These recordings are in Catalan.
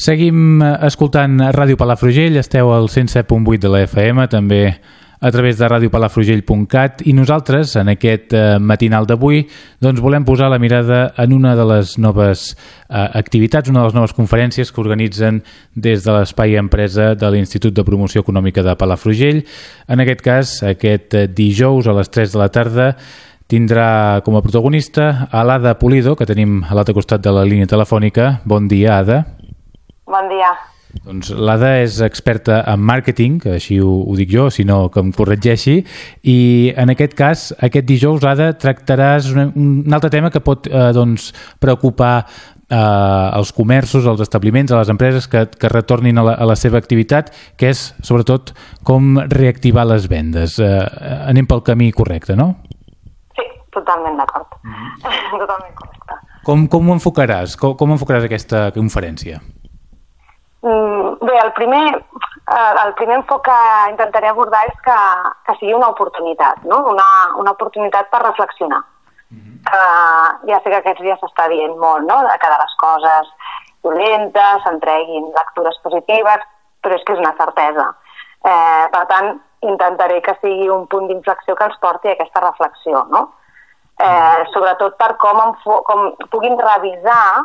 Seguim escoltant Ràdio Palafrugell, esteu al 107.8 de la FM, també a través de radiopalafrugell.cat i nosaltres, en aquest eh, matinal d'avui, doncs volem posar la mirada en una de les noves eh, activitats, una de les noves conferències que organitzen des de l'Espai Empresa de l'Institut de Promoció Econòmica de Palafrugell. En aquest cas, aquest eh, dijous a les 3 de la tarda, tindrà com a protagonista a l'Ada Polido, que tenim a l'altre costat de la línia telefònica. Bon dia, Ada. Bon dia. Doncs l'Ada és experta en màrqueting, així ho, ho dic jo, si no que em corregeixi, i en aquest cas, aquest dijous, Ada, tractaràs un, un altre tema que pot eh, doncs, preocupar eh, els comerços, els establiments, a les empreses que, que retornin a la, a la seva activitat, que és, sobretot, com reactivar les vendes. Eh, anem pel camí correcte, no? Sí, totalment d'acord. Mm -hmm. totalment correcte. Com, com ho enfocaràs? Com, com enfocaràs aquesta conferència? Mm, bé, el primer, eh, el primer enfoc que intentaré abordar és que, que sigui una oportunitat, no? una, una oportunitat per reflexionar. Mm -hmm. que ja sé que aquests dies s'està dient molt, no?, de que de les coses dolentes s'entreguin lectures positives, però és que és una certesa. Eh, per tant, intentaré que sigui un punt d'inflexió que ens porti a aquesta reflexió, no? Eh, sobretot per com, com puguin revisar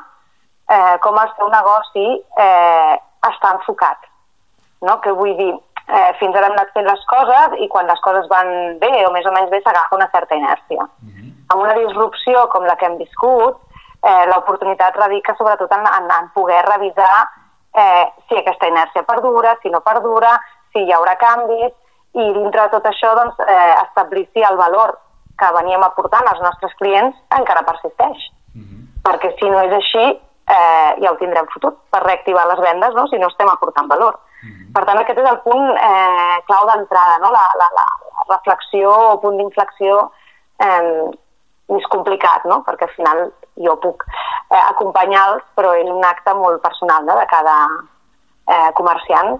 eh, com el seu negoci eh, està enfocat. No? Que vull dir, eh, fins ara hem anat fent les coses i quan les coses van bé o més o menys bé s'agafa una certa inèrcia. Mm -hmm. Amb una disrupció com la que hem viscut, eh, l'oportunitat radica sobretot en, en, en poder revisar eh, si aquesta inèrcia perdura, si no perdura, si hi haurà canvis, i dintre de tot això doncs, eh, establir si el valor que veníem aportant als nostres clients encara persisteix. Mm -hmm. Perquè si no és així, eh, ja ho tindrem fotut per reactivar les vendes no? si no estem aportant valor. Mm -hmm. Per tant, aquest és el punt eh, clau d'entrada, no? la, la, la reflexió o punt d'inflexió eh, més complicat, no? perquè al final jo puc eh, acompanyar-los, però és un acte molt personal no? de cada eh, comerciant.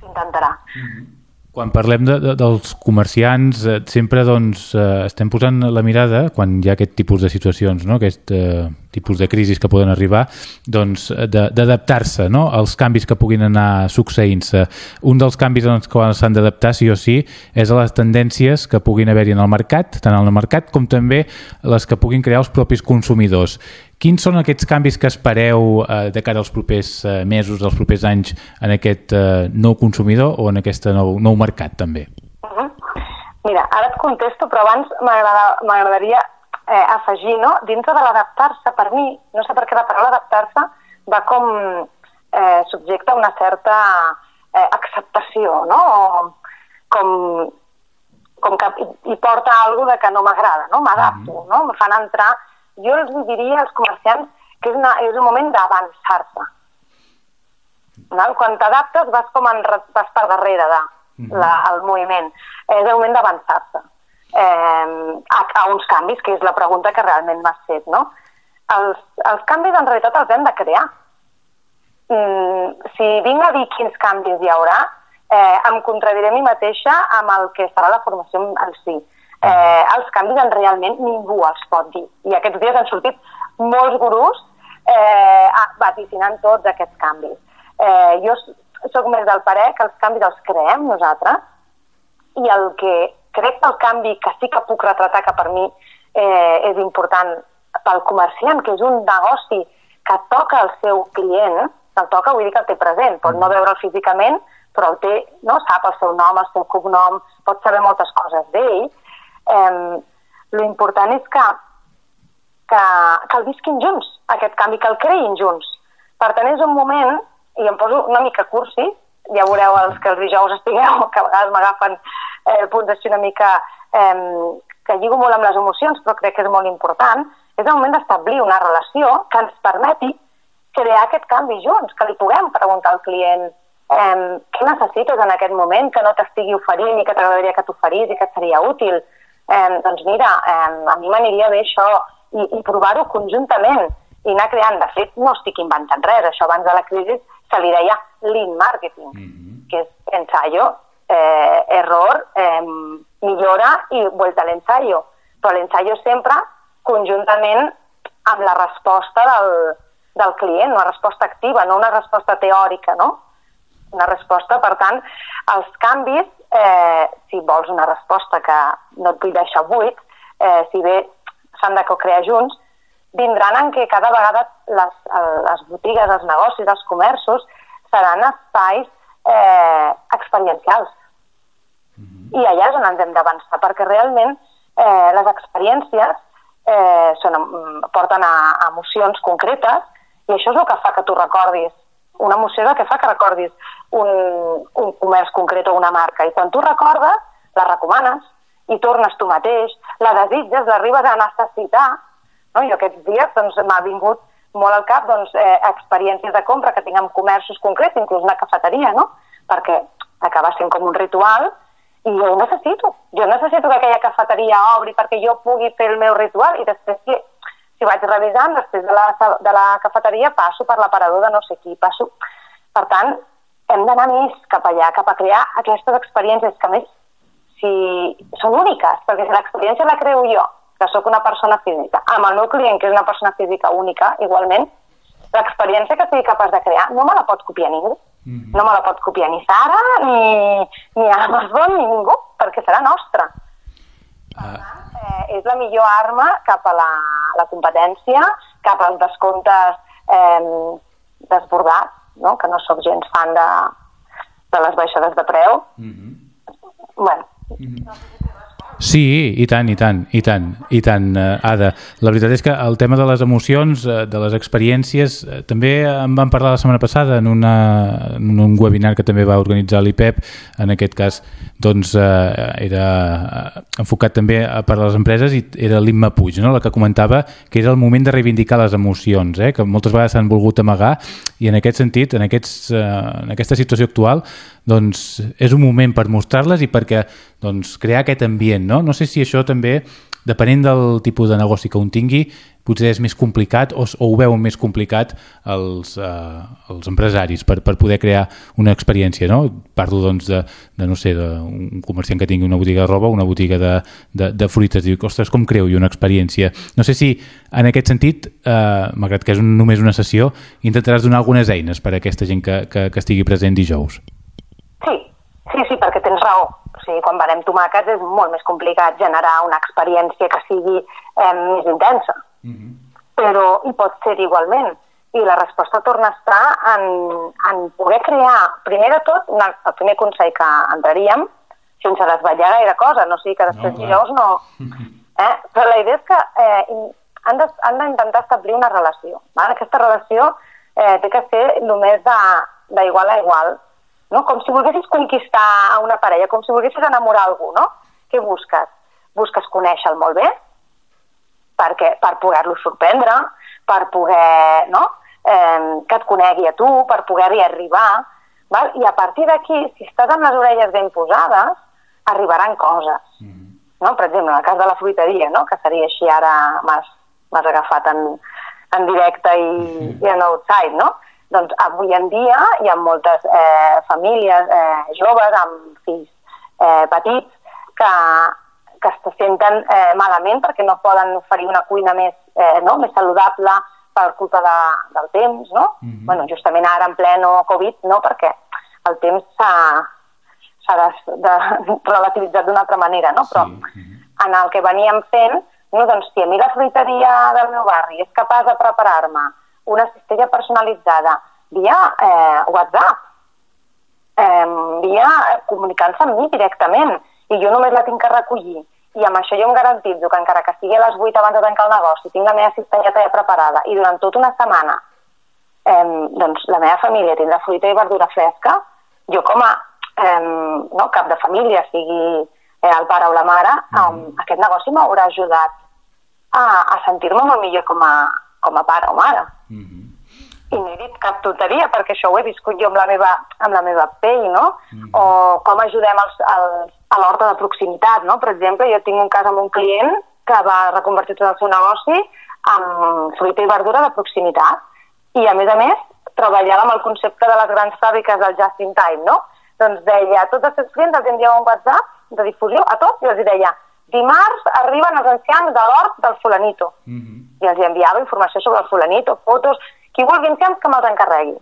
S'intentarà. Mm -hmm. Quan parlem de, de, dels comerciants, eh, sempre doncs, eh, estem posant la mirada, quan hi ha aquest tipus de situacions, no? aquest eh, tipus de crisis que poden arribar, doncs, d'adaptar-se no? als canvis que puguin anar succeint-se. Un dels canvis els quals s'han d'adaptar, sí o sí, és a les tendències que puguin haver-hi en el mercat, tant en el mercat com també les que puguin crear els propis consumidors. Quins són aquests canvis que espereu eh, de cara als propers eh, mesos, als propers anys, en aquest eh, nou consumidor o en aquest nou, nou mercat també? Uh -huh. Mira, ara et contesto, però abans m'agradaria eh, afegir, no? dintre de l'adaptar-se, per mi, no sé per què la paraula adaptar-se va com eh, subjecte a una certa eh, acceptació, no? O com, com que hi, hi porta alguna de que no m'agrada, no? M'adapto, mm no? Em fan entrar jo els diria als comerciants que és, una, és un moment d'avançar-se. Quan t'adaptes vas com en, vas per darrere de mhm. la, el moviment. És el moment d'avançar-se eh, a, a uns canvis, que és la pregunta que realment m'has fet. No? Els, els canvis en realitat els hem de crear. Mm, si vinc a dir quins canvis hi haurà, eh, em contradiré a mi mateixa amb el que serà la formació en si eh, els canvis en realment ningú els pot dir. I aquests dies han sortit molts gurús eh, vaticinant tots aquests canvis. Eh, jo sóc més del parer que els canvis els creem nosaltres i el que crec que el canvi que sí que puc retratar que per mi eh, és important pel comerciant, que és un negoci que toca el seu client, el toca, vull dir que el té present, pot no veure'l físicament, però el té, no? sap el seu nom, el seu cognom, pot saber moltes coses d'ell, eh, l'important és que, que, que el visquin junts, aquest canvi, que el creïn junts. Per tant, és un moment, i em poso una mica cursi, ja veureu els que els dijous estigueu, que a vegades m'agafen eh, punts així una mica eh, que lligo molt amb les emocions, però crec que és molt important, és el moment d'establir una relació que ens permeti crear aquest canvi junts, que li puguem preguntar al client eh, què necessites en aquest moment que no t'estigui oferint i que t'agradaria que t'oferís i que et seria útil eh, doncs mira, eh, a mi m'aniria bé això i, i provar-ho conjuntament i anar creant. De fet, no estic inventant res, això abans de la crisi se li deia lean marketing, mm -hmm. que és ensayo, eh, error, eh, millora i vuelta a l'ensayo. Però l'ensayo sempre conjuntament amb la resposta del, del client, una resposta activa, no una resposta teòrica, no? Una resposta, per tant, els canvis, eh, si vols una resposta que no et vull deixar buit, eh, si bé s'han de crear junts, vindran en què cada vegada les, les botigues, els negocis, els comerços seran espais eh, experiencials. Mm -hmm. I allà és on ens hem d'avançar, perquè realment eh, les experiències eh, són, mm, porten a, a emocions concretes i això és el que fa que tu recordis una emoció és el que fa que recordis un, un comerç concret o una marca i quan tu recordes, la recomanes i tornes tu mateix, la desitges, l'arribes a necessitar no? i aquests dies doncs, m'ha vingut molt al cap doncs, eh, experiències de compra que tinc amb comerços concrets, inclús una cafeteria, no? perquè acaba sent com un ritual i jo ho necessito. Jo necessito que aquella cafeteria obri perquè jo pugui fer el meu ritual i després si, vaig revisant, després de la, de la cafeteria passo per l'aparador de no sé qui, passo... Per tant, hem d'anar més cap allà, cap a crear aquestes experiències que més si són úniques, perquè si l'experiència la creo jo, que sóc una persona física, amb el meu client, que és una persona física única, igualment, l'experiència que sigui capaç de crear no me la pot copiar ningú. Mm -hmm. No me la pot copiar ni Sara, ni, ni Amazon, ni ningú, perquè serà nostra. Uh. És la millor arma cap a la, la competència, cap als descomptes eh, desbordats, no? que no sóc gens fan de, de les baixades de preu. Mm -hmm. bueno, mm -hmm. Sí, i tant, i tant, i tant, i tant, uh, Ada. La veritat és que el tema de les emocions, uh, de les experiències, uh, també en vam parlar la setmana passada en, una, en un webinar que també va organitzar l'IPEP, en aquest cas doncs, era enfocat també per a les empreses i era l'Imma Puig, no? la que comentava que era el moment de reivindicar les emocions, eh? que moltes vegades s'han volgut amagar i en aquest sentit, en, aquests, en aquesta situació actual, doncs és un moment per mostrar-les i perquè doncs, crear aquest ambient. No? no sé si això també, depenent del tipus de negoci que un tingui, potser és més complicat o, o ho veuen més complicat els, eh, els empresaris per, per poder crear una experiència. No? Parlo doncs, de, de, no sé, d'un comerciant que tingui una botiga de roba una botiga de, de, de fruites. Diu, ostres, com creu jo una experiència? No sé si en aquest sentit, eh, malgrat que és un, només una sessió, intentaràs donar algunes eines per a aquesta gent que, que, que estigui present dijous. Sí, sí, perquè tens raó. O sigui, quan venem tomàquets és molt més complicat generar una experiència que sigui eh, més intensa. Mm -hmm. Però hi pot ser igualment. I la resposta torna a estar en, en poder crear, primer de tot, una, el primer consell que entraríem, sense desvetllar gaire cosa, no sigui que després no, dijous no... Eh? Però la idea és que eh, han d'intentar establir una relació. Val? Aquesta relació eh, té que ser només d'igual a igual no? Com si volguessis conquistar a una parella, com si volguessis enamorar algú, no? Què busques? Busques conèixer-lo molt bé, perquè, per poder-lo sorprendre, per poder, no? Eh, que et conegui a tu, per poder-hi arribar, val? i a partir d'aquí, si estàs amb les orelles ben posades, arribaran coses. Mm -hmm. no? Per exemple, en el cas de la fruiteria, no? que seria així ara m'has agafat en, en directe i, mm -hmm. i en outside, no? Doncs avui en dia hi ha moltes eh, famílies eh, joves amb fills eh, petits que, que se senten eh, malament perquè no poden oferir una cuina més, eh, no? més saludable per culpa de, del temps, no? Mm -hmm. bueno, justament ara en pleno Covid, no? perquè el temps s'ha de, de, relativitzat d'una altra manera, no? Però sí. mm -hmm. en el que veníem fent, no, doncs si a mi la fruiteria del meu barri és capaç de preparar-me una cistella personalitzada via eh, WhatsApp, eh, via comunicant-se amb mi directament, i jo només la tinc que recollir. I amb això jo em garantitzo que encara que sigui a les 8 abans de tancar el negoci, tinc la meva cistelleta ja preparada i durant tota una setmana eh, doncs la meva família tindrà fruita i verdura fresca, jo com a eh, no, cap de família, sigui eh, el pare o la mare, eh, aquest negoci m'haurà ajudat a, a sentir-me molt millor com a, com a pare o mare. Mm -hmm. I no he dit cap tonteria, perquè això ho he viscut jo amb la meva, amb la meva pell, no? Mm -hmm. O com ajudem els, els, a l'horta de proximitat, no? Per exemple, jo tinc un cas amb un client que va reconvertir tot el seu negoci amb fruita i verdura de proximitat. I, a més a més, treballava amb el concepte de les grans fàbriques del just in time, no? Doncs deia, tots els seus clients els enviava un WhatsApp de difusió a tots i els deia dimarts arriben els ancians de l'hort del fulanito. Mm -hmm. I els enviava informació sobre el fulanito, fotos, qui vulgui enciams que me'ls encarregui.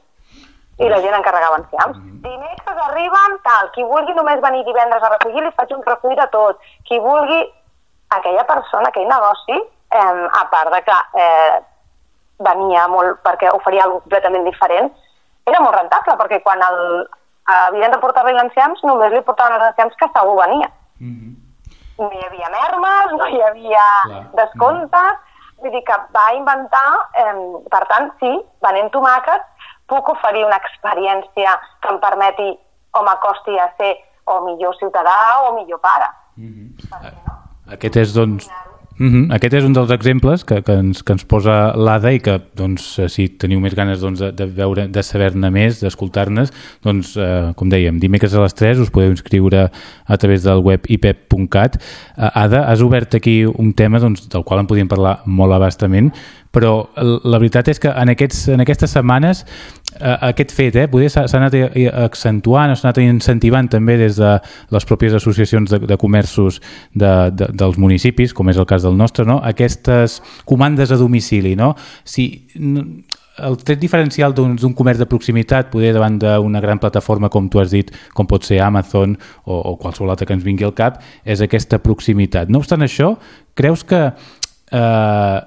I la gent encarregava enciams. Mm. Dimecres arriben, tal, qui vulgui només venir divendres a recollir, li faig un recull de tot. Qui vulgui, aquella persona, aquell negoci, eh, a part de que eh, venia molt perquè oferia alguna completament diferent, era molt rentable, perquè quan el, havien de portar-li l'enciams, només li portaven els enciams que segur venia. Mm -hmm. No hi havia mermes, no hi havia Clar. descomptes, mm -hmm. Vull dir que va inventar, eh, per tant, sí, venent tomàquets, puc oferir una experiència que em permeti o m'acosti a ser o millor ciutadà o millor pare. Mm -hmm. no? Aquest és, doncs, Mm -hmm. Aquest és un dels exemples que, que, ens, que ens posa l'Ada i que, doncs, si teniu més ganes doncs, de, de, veure, de saber-ne més, d'escoltar-nos, doncs, eh, com dèiem, dimecres a les 3 us podeu inscriure a través del web ipep.cat. Eh, Ada, has obert aquí un tema doncs, del qual en podíem parlar molt abastament, però la veritat és que en, aquests, en aquestes setmanes aquest fet eh, s'ha anat accentuant, s'ha anat incentivant també des de les pròpies associacions de, de comerços de, de, dels municipis, com és el cas del nostre, no? aquestes comandes a domicili. No? Si, el tret diferencial d'un comerç de proximitat, poder davant d'una gran plataforma, com tu has dit, com pot ser Amazon o, o qualsevol altra que ens vingui al cap, és aquesta proximitat. No obstant això, creus que eh,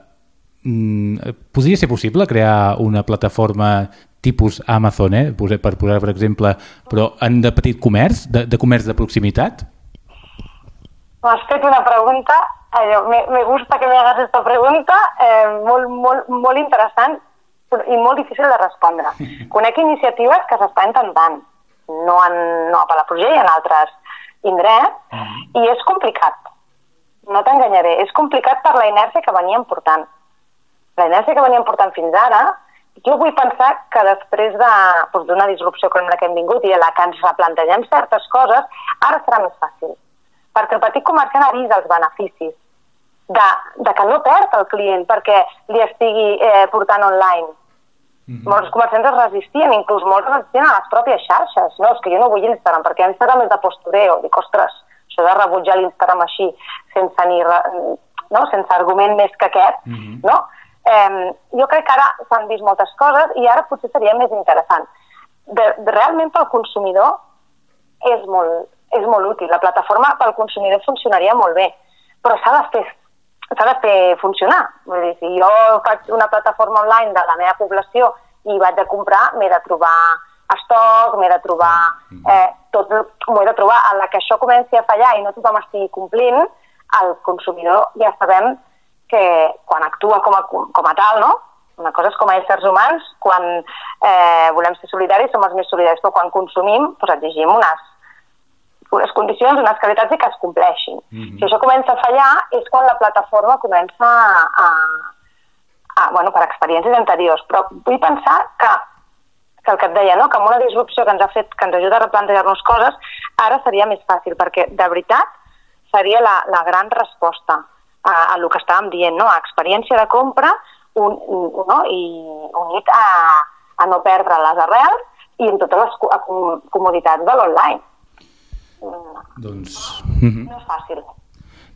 mm, podria ser possible crear una plataforma tipus Amazon, eh? per posar per exemple, però en de petit comerç, de, de comerç de proximitat? M'has fet una pregunta, allò, me, me gusta que me hagas esta pregunta, eh, molt, molt, molt interessant i molt difícil de respondre. Conec iniciatives que s'estan intentant, no, en, no a Palafrugell, en altres indrets, mm. i és complicat. No t'enganyaré, és complicat per la inèrcia que venien portant. La inèrcia que venien portant fins ara jo vull pensar que després doncs, d'una de, disrupció com la que hem vingut i a la que ens replantegem certes coses, ara serà més fàcil. Perquè el petit comerciant ha vist els beneficis de, de que no perd el client perquè li estigui eh, portant online. Mm -hmm. Molts comerciants es resistien, inclús molts es resistien a les pròpies xarxes. No, és que jo no vull Instagram, perquè Instagram és de postureo. Dic, ostres, això de rebutjar l'Instagram així, sense, ni, no, sense argument més que aquest, mm -hmm. no? Eh, jo crec que ara s'han vist moltes coses i ara potser seria més interessant. De, de, realment pel consumidor és molt, és molt útil. La plataforma pel consumidor funcionaria molt bé, però s'ha de fer s'ha de fer funcionar. Vull dir, si jo faig una plataforma online de la meva població i vaig a comprar, m'he de trobar estoc, m'he de trobar... Eh, tot m'ho he de trobar. A la que això comenci a fallar i no tothom estigui complint, el consumidor ja sabem que quan actua com a, com a tal, no? Una cosa és com a éssers humans, quan eh, volem ser solidaris som els més solidaris, però quan consumim doncs exigim unes, unes condicions, unes qualitats i que es compleixin. Mm -hmm. Si això comença a fallar és quan la plataforma comença a, a, a bueno, per experiències anteriors. Però vull pensar que, que el que et deia, no? que amb una disrupció que ens ha fet, que ens ajuda a replantejar-nos coses, ara seria més fàcil, perquè de veritat seria la, la gran resposta a, a el que estàvem dient, no? a experiència de compra un, un, no? i unit a, a no perdre les arrels i en totes les comoditats de l'online. Doncs... No és fàcil.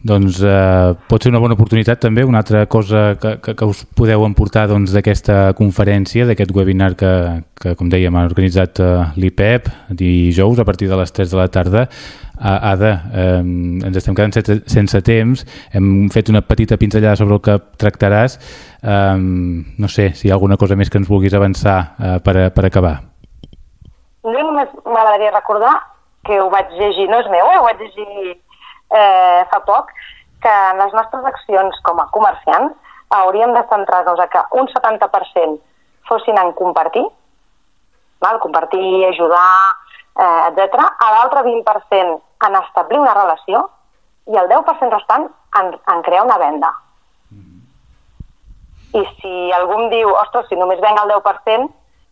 Doncs eh, pot ser una bona oportunitat també, una altra cosa que, que, que us podeu emportar doncs, d'aquesta doncs, conferència, d'aquest webinar que, que, com dèiem, ha organitzat eh, l'IPEP dijous a partir de les 3 de la tarda. Uh, Ada, eh, ens estem quedant sense, sense temps, hem fet una petita pinzellada sobre el que tractaràs. Eh, no sé si hi ha alguna cosa més que ens vulguis avançar eh, per, per acabar. Jo només m'agradaria recordar que ho vaig llegir, no és meu, eh? ho vaig llegir eh, fa poc, que en les nostres accions com a comerciants hauríem de centrar-nos a que un 70% fossin en compartir, val? compartir, ajudar, eh, etc. A l'altre 20% en establir una relació i el 10% restant en, en crear una venda. Mm. I si algú em diu, ostres, si només venga el 10%,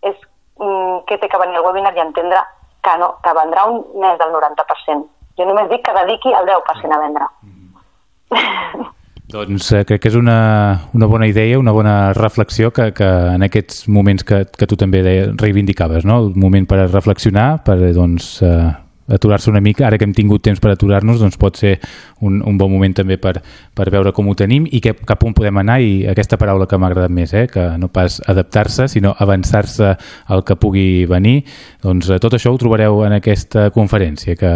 és mm, que té que venir al webinar i entendre que no, que vendrà un més del 90%. Jo només dic que dediqui el 10% a vendre. Mm. Doncs eh, crec que és una, una bona idea, una bona reflexió que, que en aquests moments que, que tu també reivindicaves, no? el moment per a reflexionar, per doncs, eh, aturar-se una mica, ara que hem tingut temps per aturar-nos, doncs pot ser un, un bon moment també per, per veure com ho tenim i que, cap on podem anar i aquesta paraula que m'ha agradat més, eh? que no pas adaptar-se, sinó avançar-se al que pugui venir, doncs eh, tot això ho trobareu en aquesta conferència que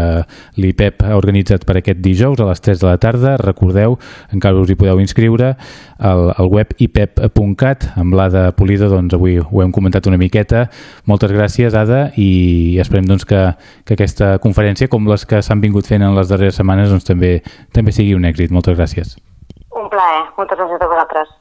l'IPEP ha organitzat per aquest dijous a les 3 de la tarda. Recordeu, encara us hi podeu inscriure al, al web ipep.cat amb l'Ada Polida, doncs avui ho hem comentat una miqueta. Moltes gràcies, Ada, i esperem doncs, que, que aquesta conferència, com les que s'han vingut fent en les darreres setmanes, doncs, també, també sigui un èxit. Moltes gràcies. Un plaer. Moltes gràcies a vosaltres.